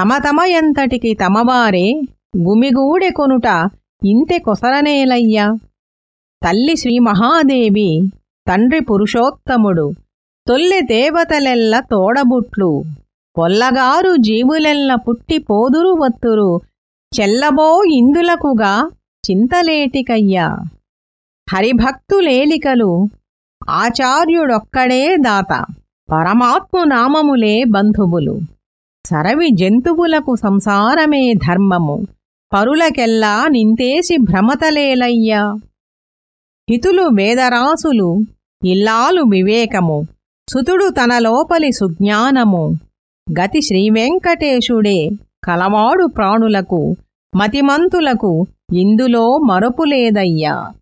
తమ తమ ఎంతటికి తమవారే గుమిగూడె కొనుట ఇంతె కొసరనేలయ్యా. తల్లి శ్రీ మహాదేవి తండ్రి పురుషోత్తముడు తొల్లె దేవతలెల్ల తోడబుట్లు పొల్లగారు జీవులెల్ల పుట్టి పోదురు వత్తురు చెల్లబో ఇందులకుగా చింతలేటికయ్యా. హరిభక్తులేలికలు ఆచార్యుడొక్కడే దాత పరమాత్ము నామములే బంధువులు. సరవి జంతువులకు సంసారమే ధర్మము. పరులకెల్లా నింతేసి భ్రమతలేలయ్యా. హితులు వేదరాసులు ఇల్లాలు వివేకము. సుతుడు తన లోపలి సుజ్ఞానము. గతి శ్రీవెంకటేశుడే కలవాడు ప్రాణులకు మతిమంతులకు ఇందులో మరపులేదయ్యా.